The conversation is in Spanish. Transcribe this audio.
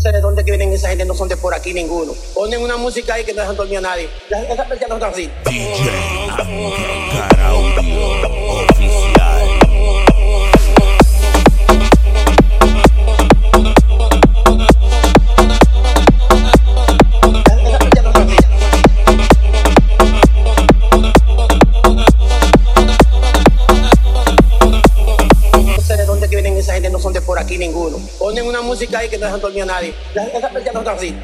sé de dónde vienen esa gente, no son de por aquí ninguno. Ponen una música ahí que no dejan dormir a nadie. Esas personas están así. DJ gente, no son de por aquí ninguno. Ponen una música ahí que no dejan dormir a nadie. Las- Esas personas están así.